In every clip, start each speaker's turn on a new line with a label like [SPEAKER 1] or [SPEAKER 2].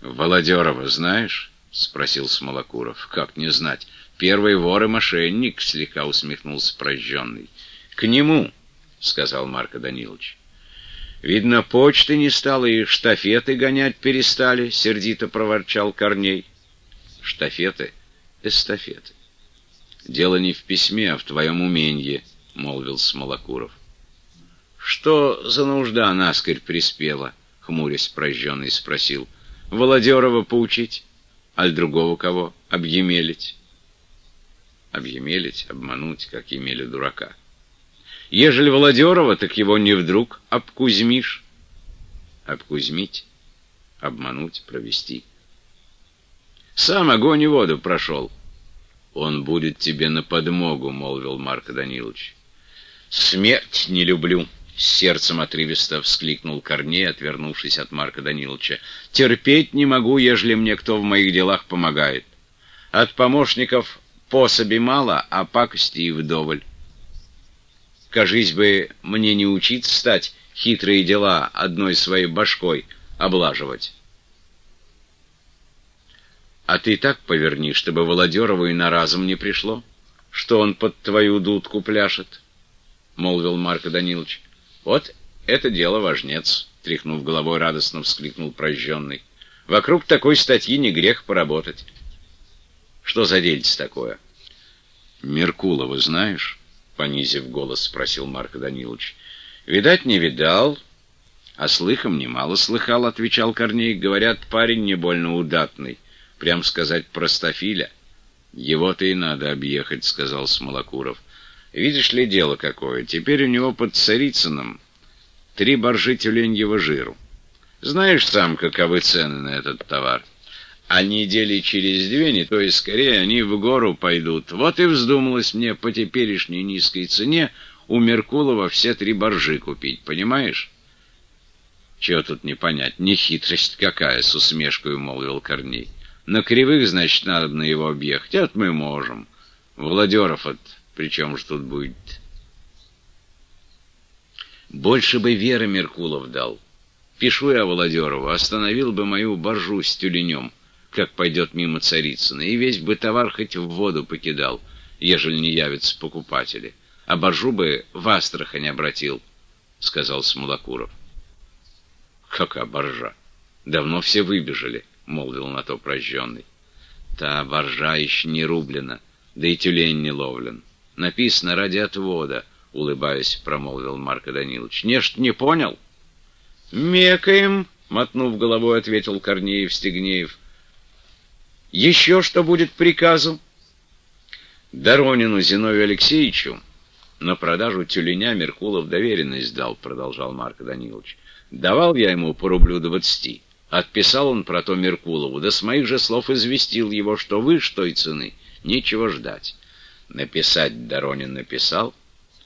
[SPEAKER 1] Володерова знаешь? — спросил Смолокуров. — Как не знать? Первый вор и мошенник, — слегка усмехнулся прожженный. — К нему, — сказал Марко Данилович. — Видно, почты не стало и штафеты гонять перестали, — сердито проворчал Корней. — Штафеты? Эстафеты. — Дело не в письме, а в твоем уменье, — молвил Смолокуров. — Что за нужда наскорь приспела? — хмурясь прожженный спросил. — Володерова поучить, аль другого кого объемелить. Объемелить, обмануть, как имели дурака. Ежели Володерова, так его не вдруг обкузмишь. Обкузмить, обмануть, провести. Сам огонь и воду прошел. Он будет тебе на подмогу, молвил Марко Данилович. Смерть не люблю. С сердцем отрывисто вскликнул Корней, отвернувшись от Марка Даниловича. «Терпеть не могу, ежели мне кто в моих делах помогает. От помощников пособи мало, а пакости и вдоволь. Кажись бы, мне не учиться стать хитрые дела одной своей башкой облаживать. А ты так поверни, чтобы Володерову и на разум не пришло, что он под твою дудку пляшет, — молвил Марко Данилович. Вот это дело важнец, тряхнув головой, радостно вскликнул прожженный. Вокруг такой статьи не грех поработать. Что за дельце такое? Меркулова знаешь? Понизив голос, спросил Марко Данилович. Видать, не видал, а слыхом немало слыхал, отвечал Корней. Говорят, парень не больно удатный, прям сказать простофиля. Его-то и надо объехать, сказал Смолокуров. Видишь ли, дело какое. Теперь у него под Царицыным три боржи тюленьего жиру. Знаешь сам, каковы цены на этот товар. А недели через две, не то и скорее, они в гору пойдут. Вот и вздумалось мне по теперешней низкой цене у Меркулова все три боржи купить, понимаешь? Чего тут не понять? Не хитрость какая, с усмешкой молвил Корней. На кривых, значит, надо на его объехать. Это мы можем. Владеров от причем же тут будет? Больше бы Вера Меркулов дал. Пишу я Володерову, остановил бы мою боржу с тюленем, как пойдет мимо Царицына, и весь бы товар хоть в воду покидал, ежели не явятся покупатели. А боржу бы в Астрахань обратил, — сказал Смолокуров. — Какая боржа? Давно все выбежали, — молвил на то прожженный. Та боржа еще не рублена, да и тюлень не ловлен. Написано ради отвода, — улыбаясь, промолвил Марко Данилович. — Нечто не понял? — Мекаем, — мотнув головой, ответил Корнеев Стегнеев. — Еще что будет приказу? — Доронину Зиновию Алексеевичу на продажу тюленя Меркулов доверенность дал, — продолжал Марко Данилович. — Давал я ему по рублю двадцати. Отписал он про то Меркулову, да с моих же слов известил его, что выше той цены нечего ждать. Написать Доронин написал,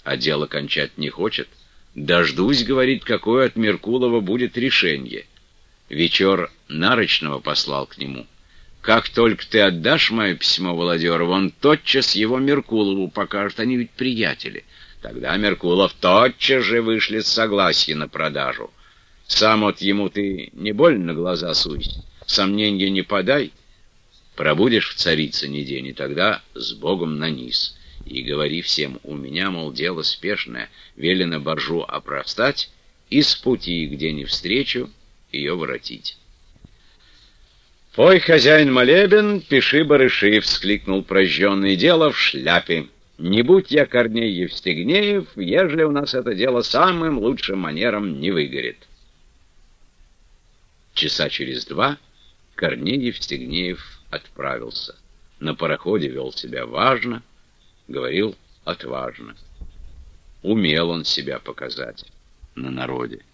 [SPEAKER 1] а дело кончать не хочет. Дождусь, говорит, какое от Меркулова будет решение. Вечер Нарочного послал к нему. Как только ты отдашь мое письмо Володерову, он тотчас его Меркулову покажет, они ведь приятели. Тогда Меркулов тотчас же вышлет согласие на продажу. Сам вот ему ты не больно глаза суй, сомнения не подай — Пробудешь в царице день, и тогда с Богом на низ. И говори всем, у меня, мол, дело спешное, велено боржу опростать и с пути, где не встречу, ее воротить. «Пой, хозяин молебен, пиши барыши!» — вскликнул прожженный дело в шляпе. «Не будь я Корней Евстигнеев, ежели у нас это дело самым лучшим манером не выгорит». Часа через два Корней Евстигнеев отправился. На пароходе вел себя важно, говорил отважно. Умел он себя показать на народе.